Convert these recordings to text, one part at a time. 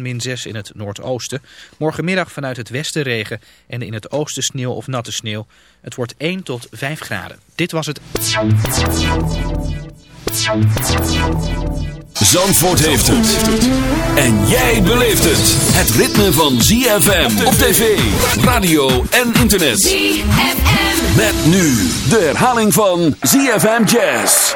min 6 in het noordoosten. Morgenmiddag vanuit het westen regen en in het oosten sneeuw of natte sneeuw. Het wordt 1 tot 5 graden. Dit was het... Zandvoort heeft het. En jij beleeft het. Het ritme van ZFM op tv, radio en internet. ZFM. Met nu de herhaling van ZFM Jazz.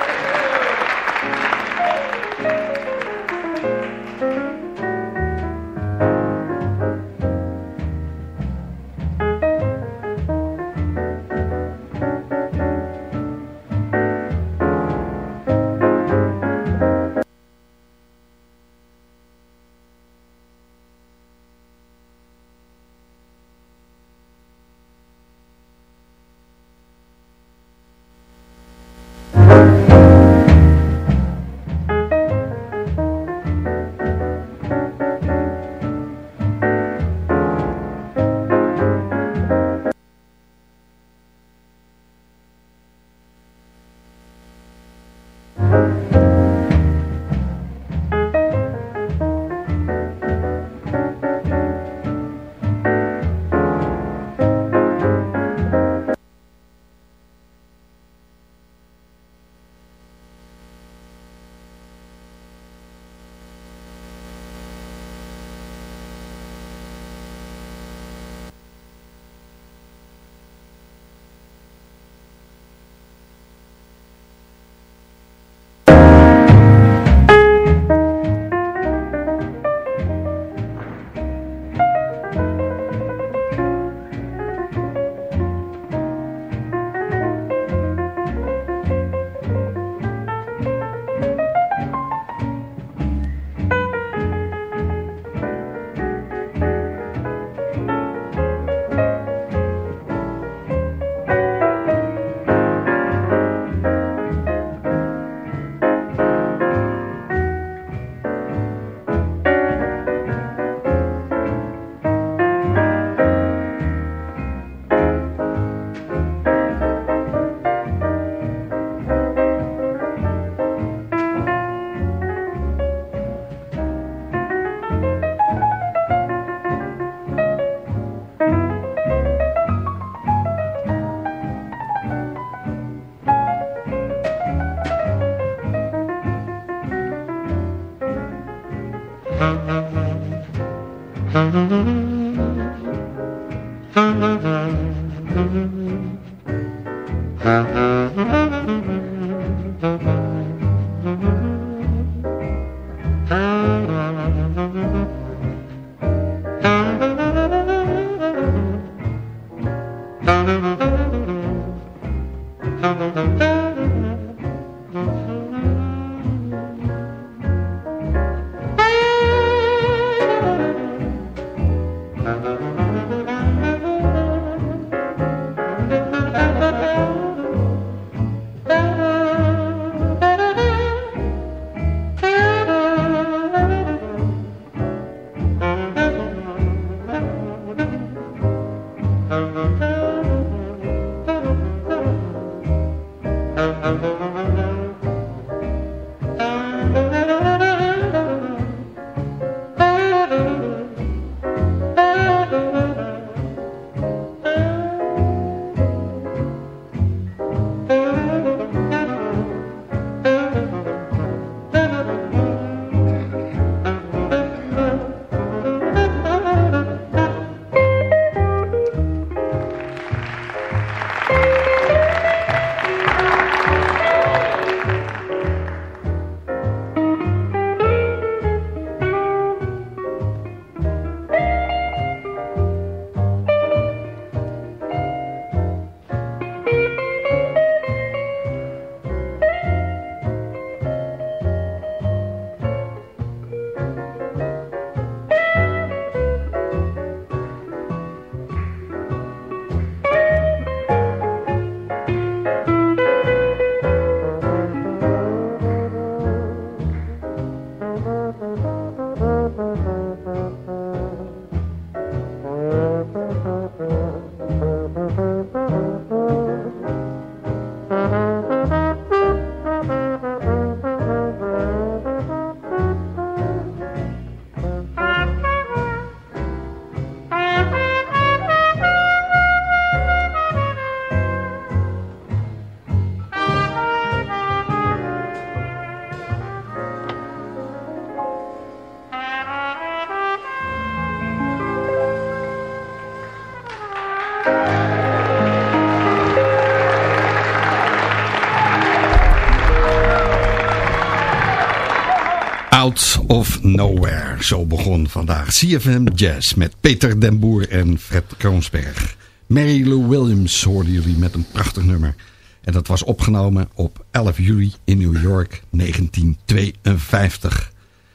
Out of Nowhere. Zo begon vandaag CFM Jazz met Peter den Boer en Fred Kroonsberg. Mary Lou Williams hoorden jullie met een prachtig nummer. En dat was opgenomen op 11 juli in New York 1952.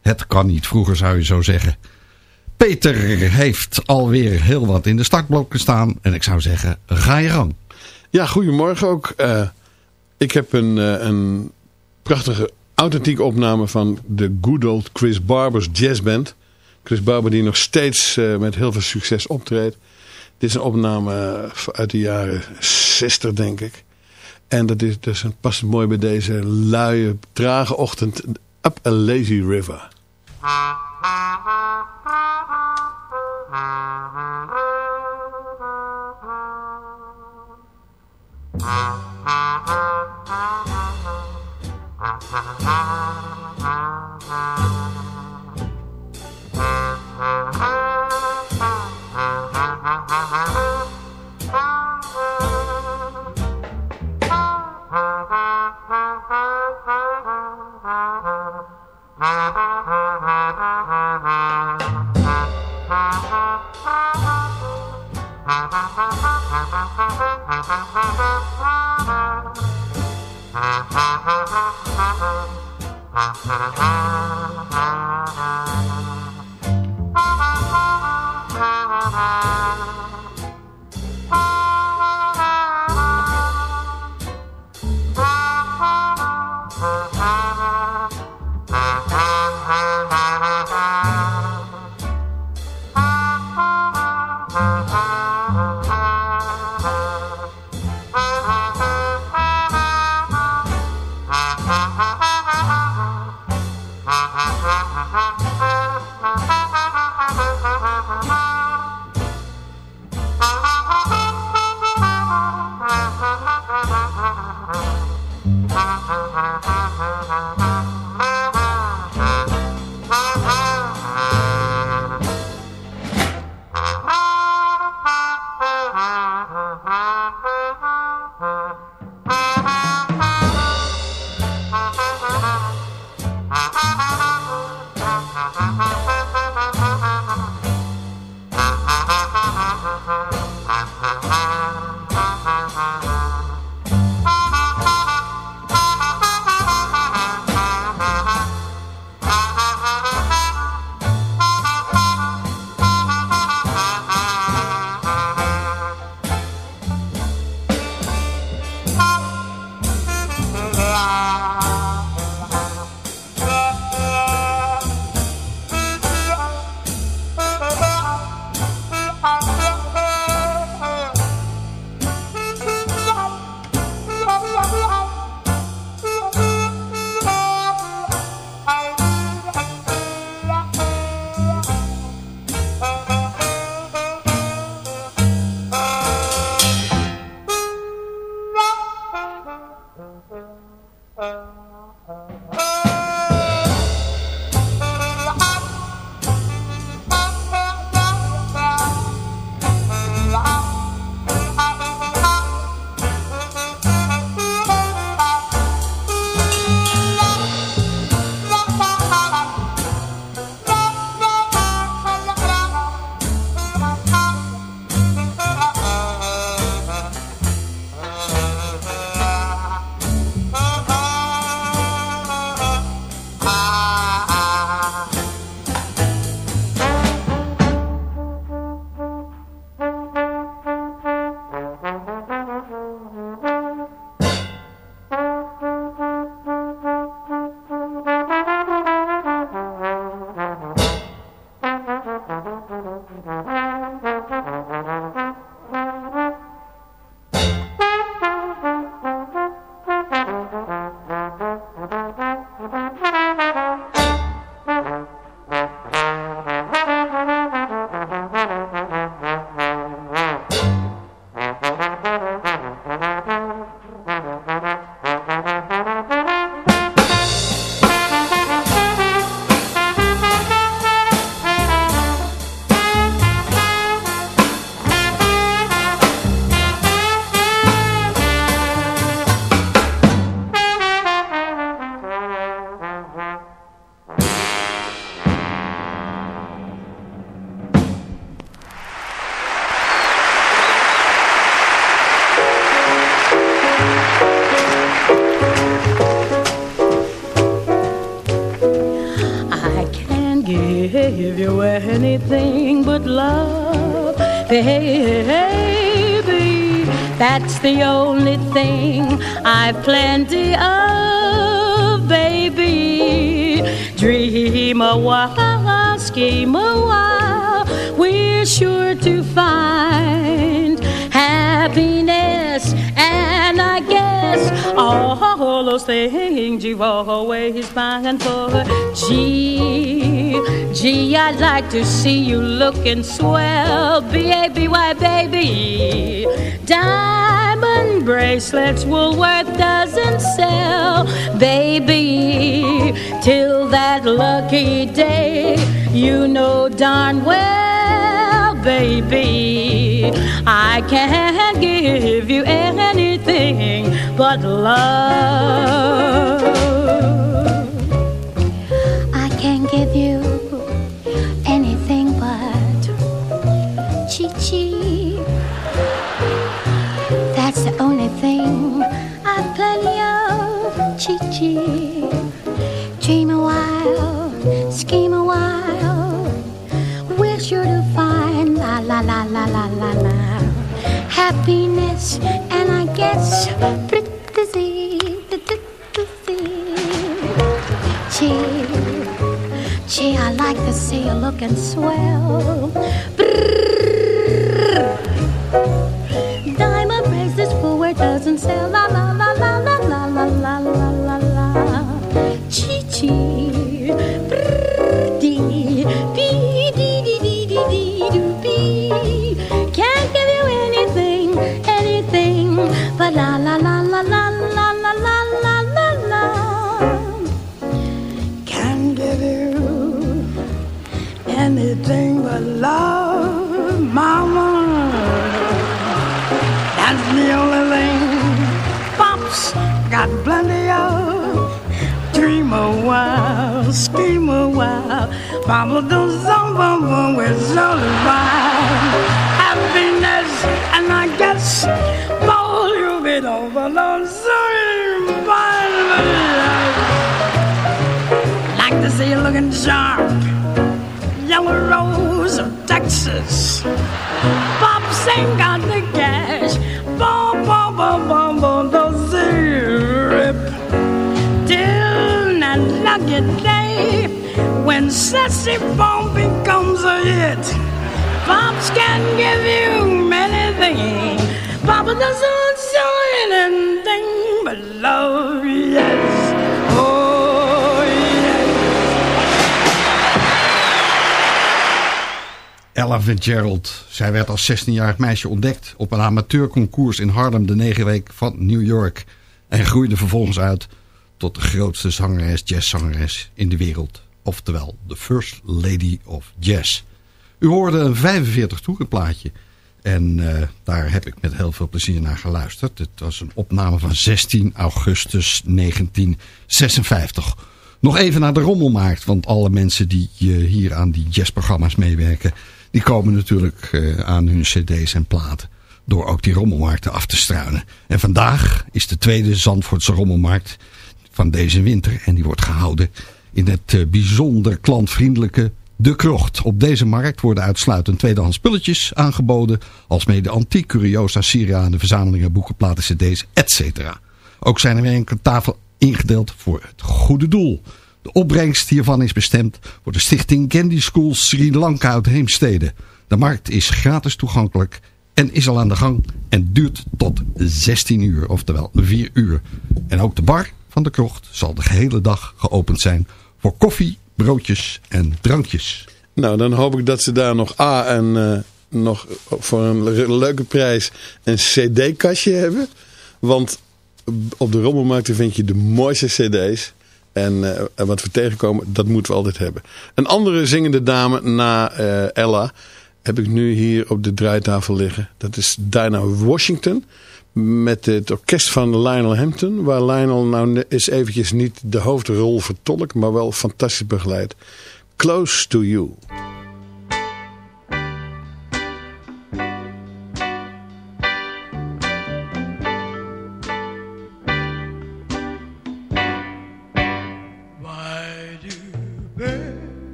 Het kan niet vroeger zou je zo zeggen. Peter heeft alweer heel wat in de startblokken staan. En ik zou zeggen, ga je gang. Ja, goedemorgen ook. Uh, ik heb een, uh, een prachtige authentieke opname van de good old Chris Barber's Jazz Band. Chris Barber die nog steeds uh, met heel veel succes optreedt. Dit is een opname uit de jaren 60 denk ik. En dat is dus een, past mooi bij deze luie, trage ochtend. Up a Lazy River. Ha ha ha Thank you. Plenty of, baby. Dream a while, scheme a while, we're sure to find happiness. And I guess all those things you've always pined for. Gee, I'd like to see you looking swell, B-A-B-Y, baby. Diamond bracelets Woolworth doesn't sell, baby. Till that lucky day, you know darn well, baby. I can't give you anything but love. Chi chi. Dream a while, scheme a while. We're sure to find la la la la la la la happiness, and I guess pretty Gee, gee, I like to see you looking swell. Brrr. cotton blundy, y'all. Dream a while, scream a while. Mama do some bum bum with all about. Happiness, and I guess more you'll be over. I'm like to see you looking sharp yellow rose of Texas. Bob Sing got the cash. bum bum bum bum. Lucky day when Sassy Bone becomes a hit. Pops can give you many things. Papa doesn't show anything but love, yes. Oh, yes. Ella Fitzgerald. Zij werd als 16-jarig meisje ontdekt op een amateurconcours in Harlem de negenweek van New York. En groeide vervolgens uit tot de grootste zangeres, jazzzangeres in de wereld. Oftewel, de First Lady of Jazz. U hoorde een 45 toerenplaatje. En eh, daar heb ik met heel veel plezier naar geluisterd. Het was een opname van 16 augustus 1956. Nog even naar de rommelmarkt. Want alle mensen die eh, hier aan die jazzprogramma's meewerken... die komen natuurlijk eh, aan hun cd's en platen... door ook die rommelmarkten af te struinen. En vandaag is de tweede Zandvoortse rommelmarkt van deze winter. En die wordt gehouden in het eh, bijzonder klantvriendelijke De Krocht. Op deze markt worden uitsluitend tweedehands spulletjes aangeboden... als mede antiek, curiosa, sieraden, verzamelingen, boeken, platen, cd's, etc. Ook zijn er weer enkele tafel ingedeeld voor het goede doel. De opbrengst hiervan is bestemd voor de stichting Candy School Sri Lanka uit Heemstede. De markt is gratis toegankelijk en is al aan de gang en duurt tot 16 uur, oftewel 4 uur. En ook de bar van de krocht zal de gehele dag geopend zijn voor koffie, broodjes en drankjes. Nou, dan hoop ik dat ze daar nog A en eh, nog voor een le- leuke prijs een cd-kastje hebben. Want op de rommelmarkten vind je de mooiste cd's. En, eh, en wat we tegenkomen, dat moeten we altijd hebben. Een andere zingende dame na eh, Ella heb ik nu hier op de draaitafel liggen. Dat is Dinah Washington. Met het orkest van Lionel Hampton. Waar Lionel nou eens eventjes niet de hoofdrol vertolkt. Maar wel fantastisch begeleid. Close to You.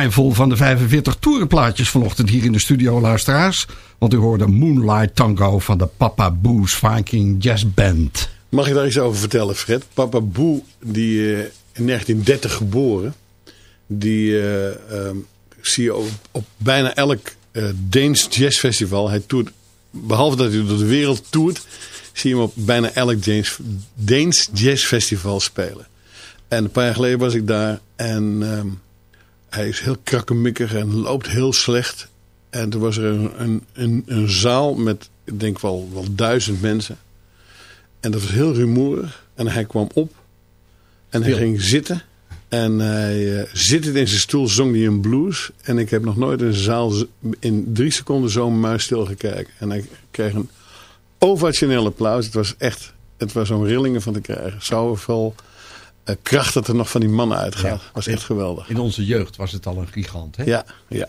Revival van de 45 toerenplaatjes vanochtend hier in de studio, luisteraars. Want u hoorde Moonlight Tango van de Papa Boo's Viking Jazz Band. Mag ik daar iets over vertellen, Fred? Papa Boe, die eh, in 1930 geboren, die eh, ehm, zie je op, bijna elk eh, Deens jazzfestival. Hij toert, behalve dat hij door de wereld toert, zie je hem op bijna elk Deens, Deens jazzfestival spelen. En een paar jaar geleden was ik daar en ehm, hij is heel krakkemikkig en loopt heel slecht. En toen was er een, een, een, een zaal met, ik denk wel, wel duizend mensen. En dat was heel rumoerig. En hij kwam op. En hij Stil. ging zitten. En hij uh, zittend in zijn stoel zong hij een blues. En ik heb nog nooit een zaal in drie seconden zo'n muis stilgekeken. En hij kreeg een ovationeel applaus. Het was echt, het was om rillingen van te krijgen. Uh, kracht dat er nog van die mannen uitgaat. Ja. was echt geweldig. In onze jeugd was het al een gigant, hè? Ja, ja.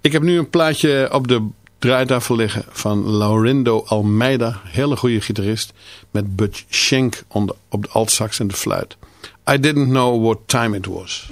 Ik heb nu een plaatje op de draaitafel liggen van Laurindo Almeida. Hele goede gitarist. Met Butch Schenk op de altsax en de fluit. I didn't know what time it was.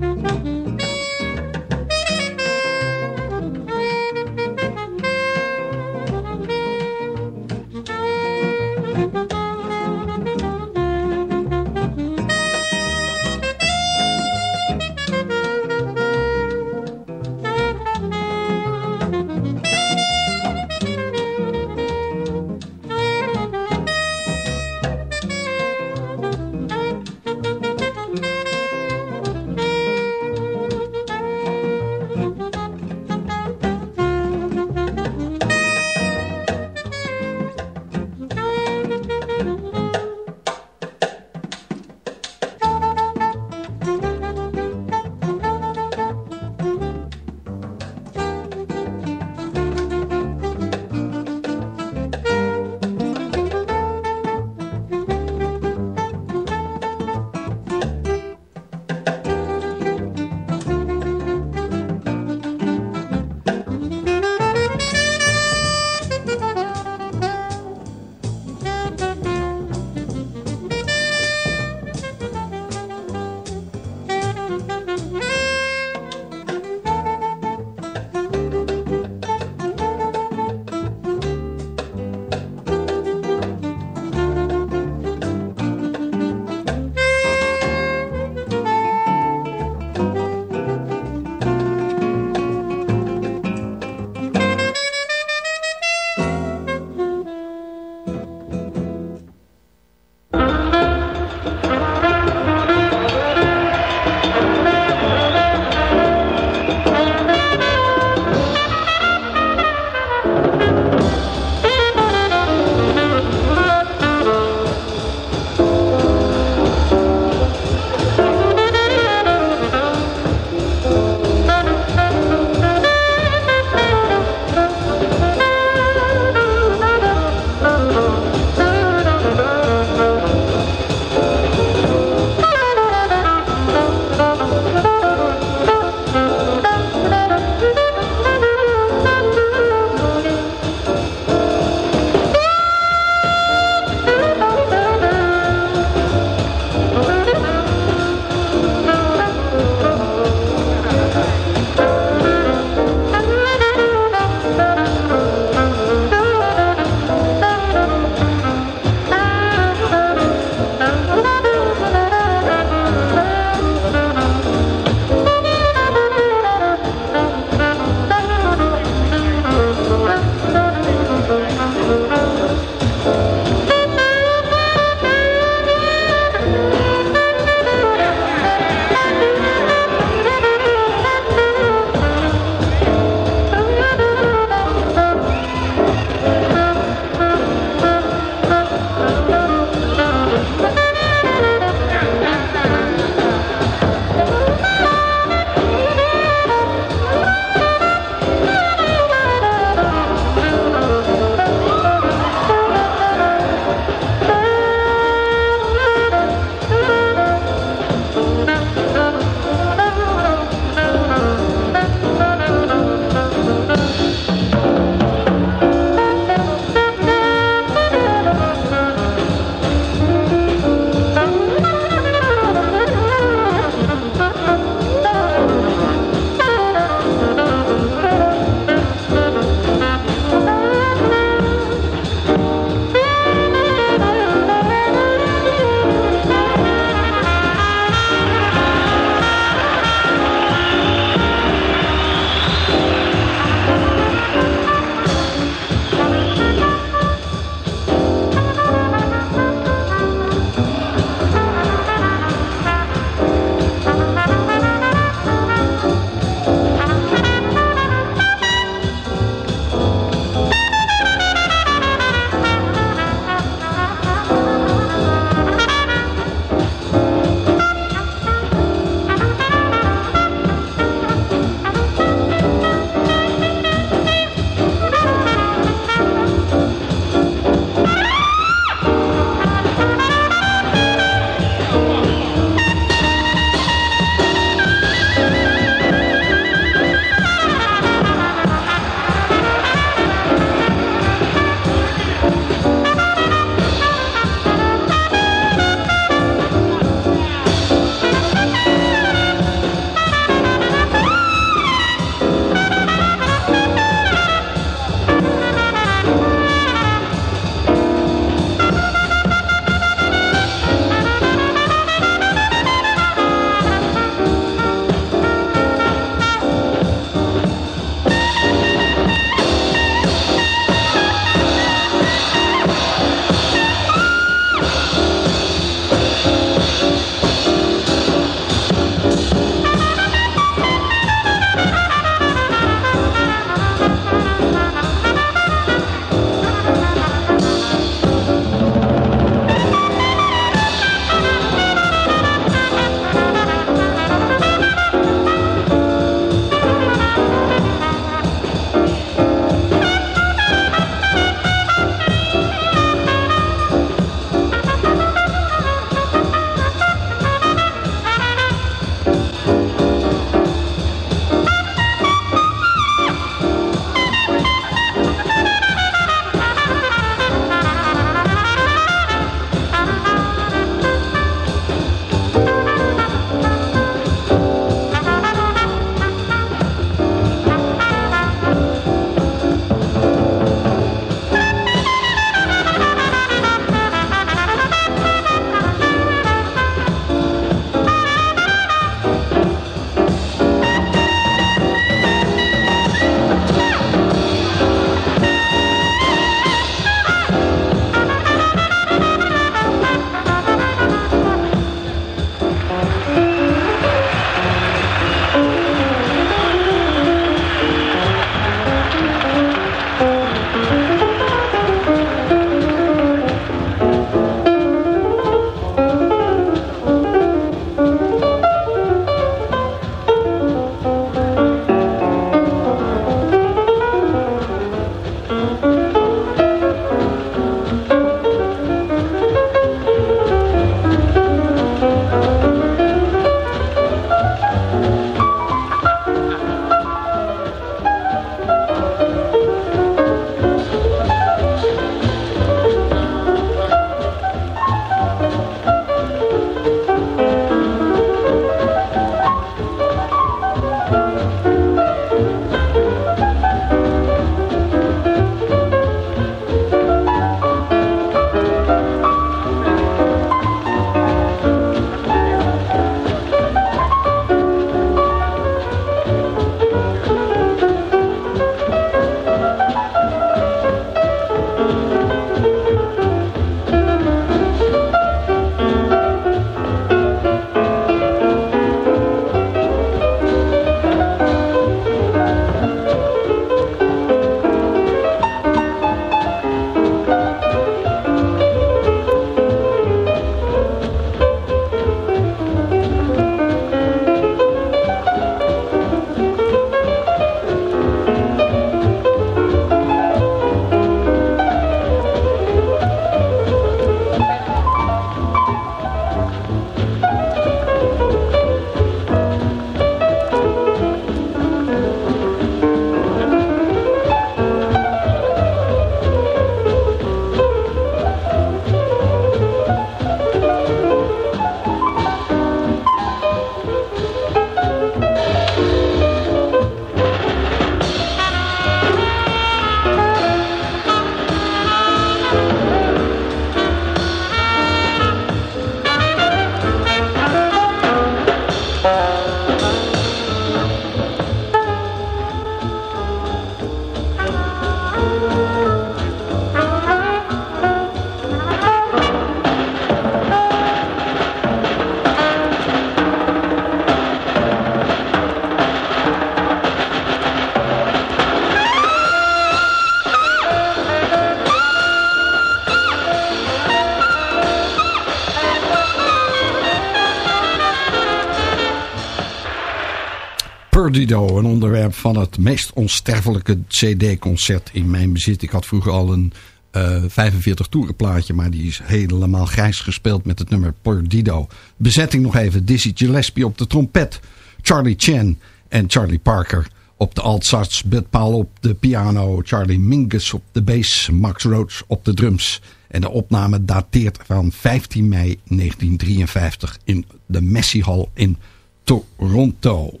Perdido, een onderwerp van het meest onsterfelijke CD-concert in mijn bezit. Ik had vroeger al een uh, 45 toerenplaatje, maar die is helemaal grijs gespeeld met het nummer Perdido. Bezetting nog even, Dizzy Gillespie op de trompet, Charlie Chan en Charlie Parker op de altsarts, Bud Paul op de piano, Charlie Mingus op de bass, Max Roach op de drums. En de opname dateert van 15 mei 1953 in de Messi Hall in Toronto.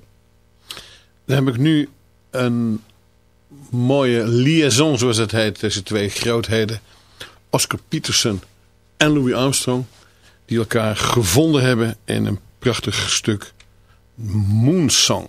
Dan heb ik nu een mooie liaison, zoals het heet, tussen twee grootheden. Oscar Peterson en Louis Armstrong. Die elkaar gevonden hebben in een prachtig stuk Moonsong.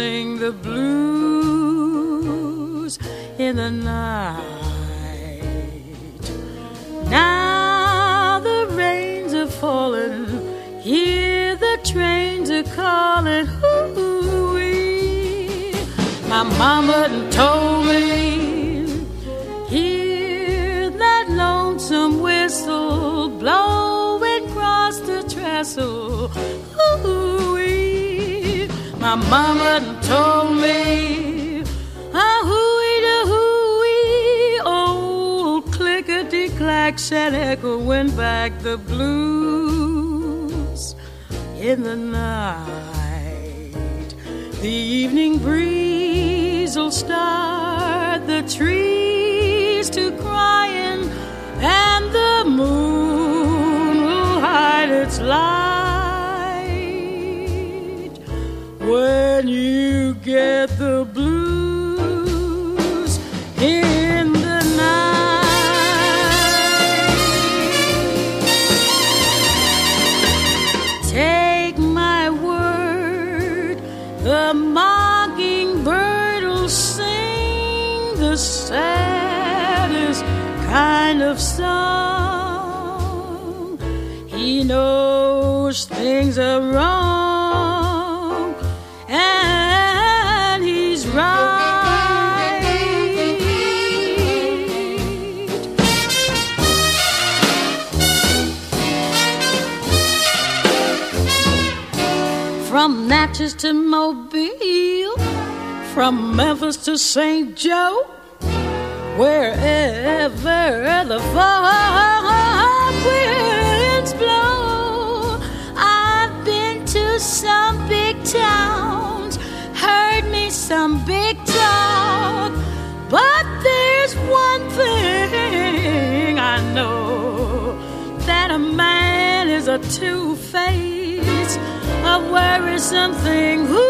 Sing the blues in the night. Now the rains are falling, hear the trains are calling. Hoo-wee. My mama told me, hear that lonesome whistle blowing across the trestle. My mama told me, ah, hooey da hooey, old clickety clacks and echoing back the blues in the night. The evening breeze will start the trees to crying, and the moon will hide its light when you get the blues in the night. Take my word, the mockingbird will sing the saddest kind of song. He knows things are wrong, Natchez to Mobile, from Memphis to St. Joe, wherever the far winds blow. I've been to some big towns, heard me some big talk, but there's one thing I know that a man is a two-faced, of worrisome thing. Ooh.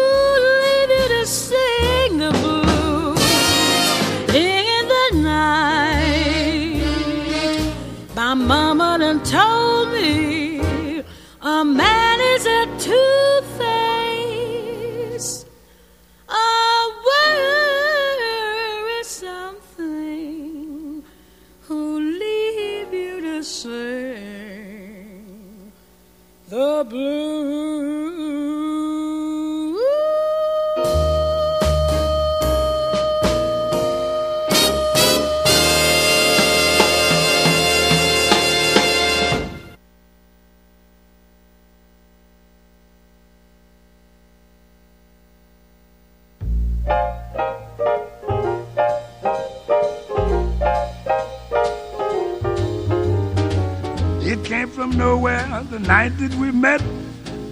Night that we met.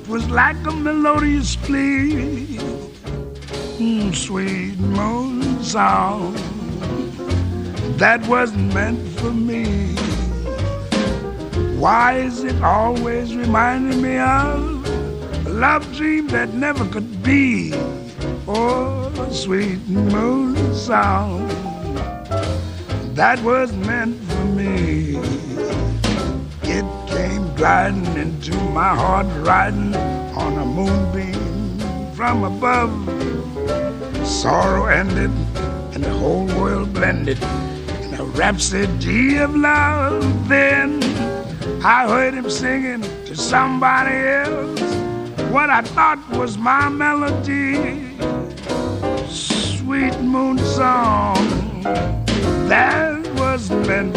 Was like a melodious plea. Mm, sweet moon song that wasn't meant for me. Why is it always reminding me of a love dream that never could be? Oh, sweet moon song that was meant for me. Gliding into my heart, riding on a moonbeam from above. Sorrow ended, and the whole world blended in a rhapsody of love. Then I heard him singing to somebody else what I thought was my melody. Sweet moon song that was meant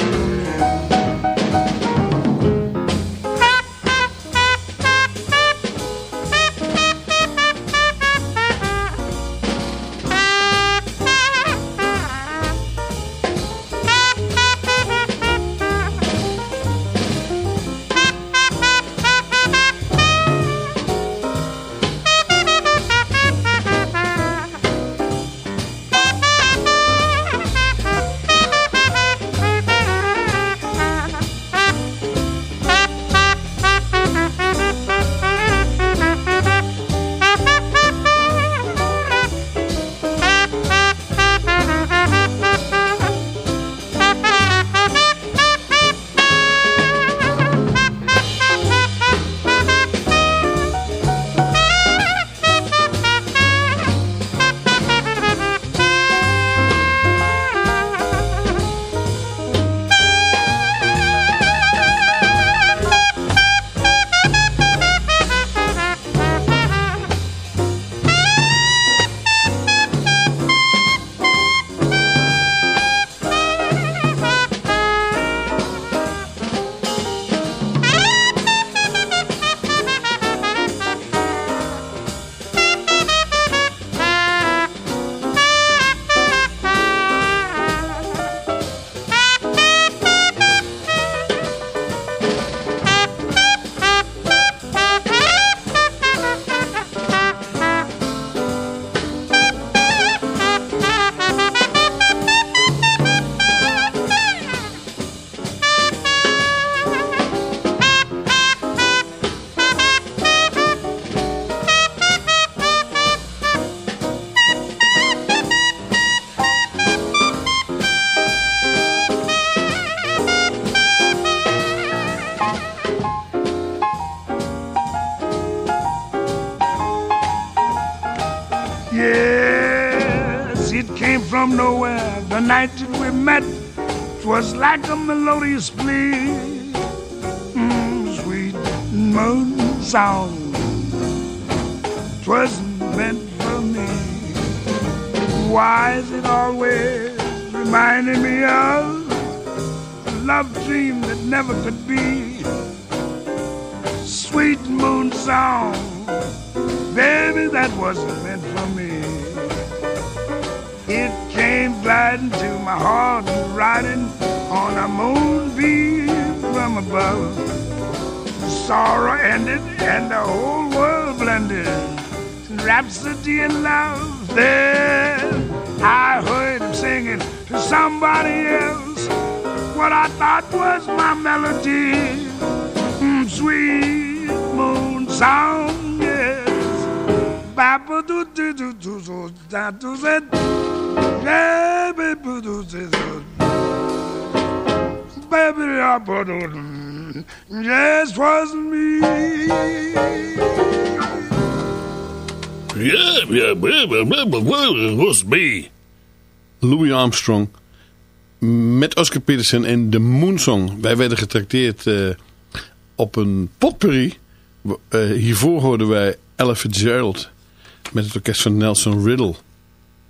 like a melodious plea. Mm, sweet moon song. Twas meant for me. Why is it always reminding me of a love dream that never could be? Rhapsody in love. Then I heard him singing to somebody else what I thought was my melody. Mm, sweet moon song, yes. Baba do do do do do da do zed. Yeah, baby do do do. Baby, I put on. Just wasn't me. Yeah, yeah, yeah, was me. Louis Armstrong met Oscar Peterson en de Moonsong. Wij werden getrakteerd eh, op een potpourri. Uh, hiervoor hoorden wij Ella Fitzgerald met het orkest van Nelson Riddle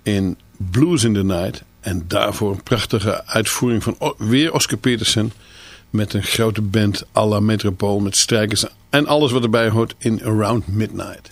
in Blues in the Night. En daarvoor een prachtige uitvoering van weer Oscar Peterson met een grote band à la Metropool met strijkers en alles wat erbij hoort in Around Midnight.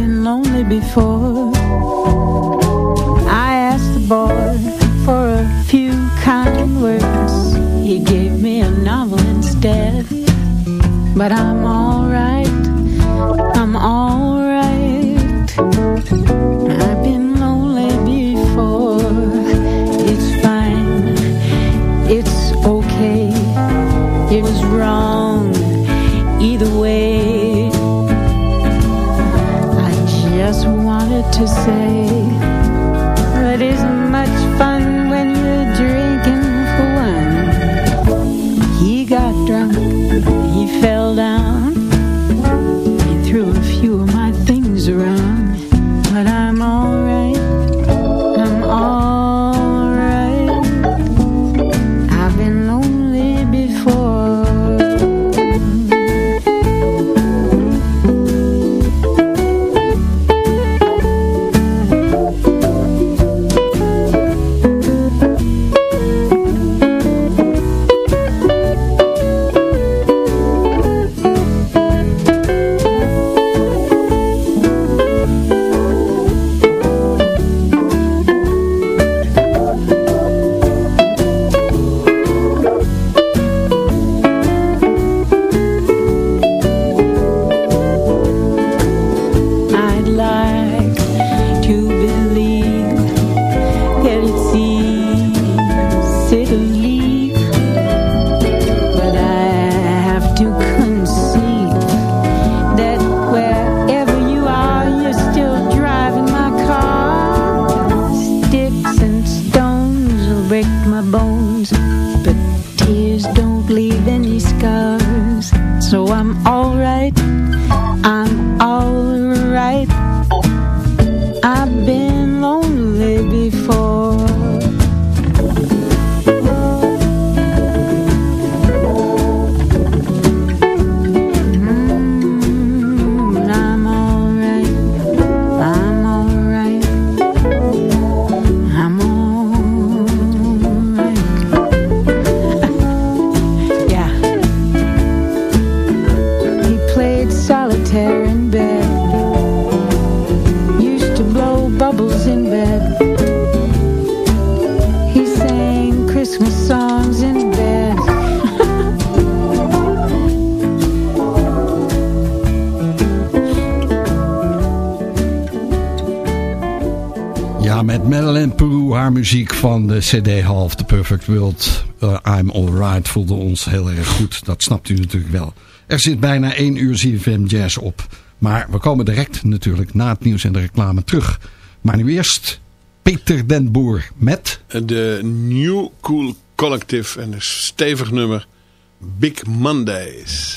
been lonely before. I asked the boy for a few kind words. He gave me a novel instead, but I'm alright. To say Ja, met Madeleine Peru, haar muziek van de CD Half The Perfect World. Uh, I'm Alright voelde ons heel erg goed. Dat snapt u natuurlijk wel. Er zit bijna 1 uur ZFM Jazz op. Maar we komen direct natuurlijk na het nieuws en de reclame terug. Maar nu eerst Peter den Boer met... De New Cool Collective en een stevig nummer Big Mondays.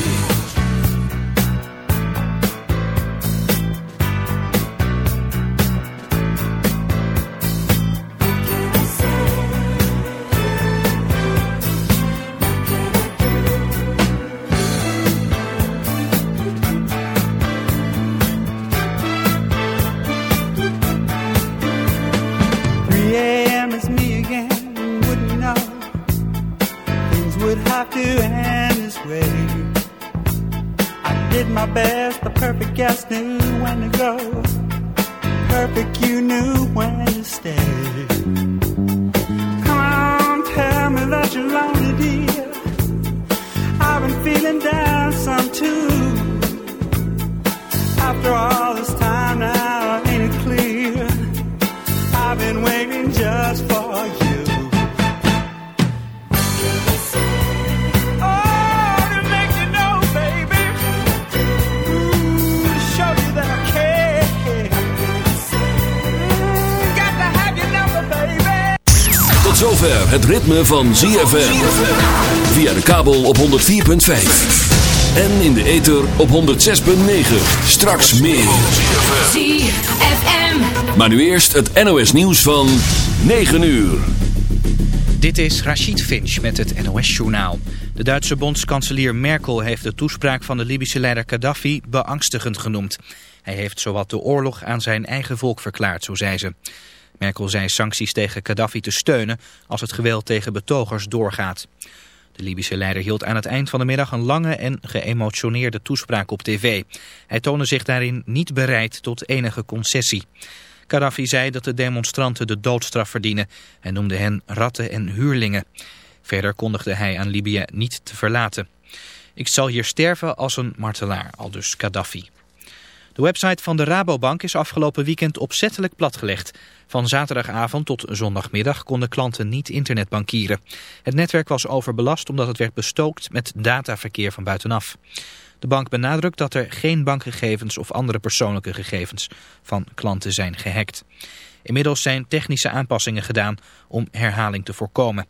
van ZFM. Via de kabel op 104.5. En in de ether op 106.9. Straks meer. ZFM. Maar nu eerst het NOS nieuws van 9 uur. Dit is Rachid Finch met het NOS-journaal. De Duitse bondskanselier Merkel heeft de toespraak van de Libische leider Gaddafi beangstigend genoemd. Hij heeft zowat de oorlog aan zijn eigen volk verklaard, zo zei ze. Merkel zei sancties tegen Gaddafi te steunen als het geweld tegen betogers doorgaat. De Libische leider hield aan het eind van de middag een lange en geëmotioneerde toespraak op tv. Hij toonde zich daarin niet bereid tot enige concessie. Gaddafi zei dat de demonstranten de doodstraf verdienen en noemde hen ratten en huurlingen. Verder kondigde hij aan Libië niet te verlaten. Ik zal hier sterven als een martelaar, aldus Gaddafi. De website van de Rabobank is afgelopen weekend opzettelijk platgelegd. Van zaterdagavond tot zondagmiddag konden klanten niet internetbankieren. Het netwerk was overbelast omdat het werd bestookt met dataverkeer van buitenaf. De bank benadrukt dat er geen bankgegevens of andere persoonlijke gegevens van klanten zijn gehackt. Inmiddels zijn technische aanpassingen gedaan om herhaling te voorkomen.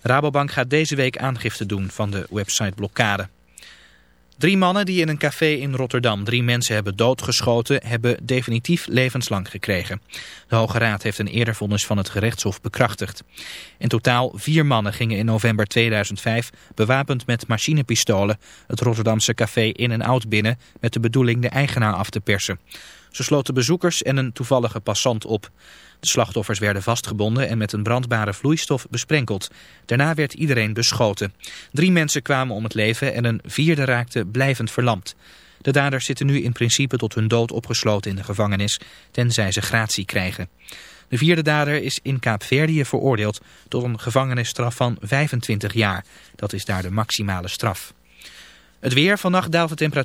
Rabobank gaat deze week aangifte doen van de websiteblokkade. Drie mannen die in een café in Rotterdam drie mensen hebben doodgeschoten... hebben definitief levenslang gekregen. De Hoge Raad heeft een eerder vonnis van het gerechtshof bekrachtigd. In totaal vier mannen gingen in november 2005 bewapend met machinepistolen... het Rotterdamse café in en out binnen met de bedoeling de eigenaar af te persen. Ze sloten bezoekers en een toevallige passant op. De slachtoffers werden vastgebonden en met een brandbare vloeistof besprenkeld. Daarna werd iedereen beschoten. Drie mensen kwamen om het leven en een vierde raakte blijvend verlamd. De daders zitten nu in principe tot hun dood opgesloten in de gevangenis, tenzij ze gratie krijgen. De vierde dader is in Kaapverdië veroordeeld tot een gevangenisstraf van 25 jaar. Dat is daar de maximale straf. Het weer, vannacht daalt de temperatuur.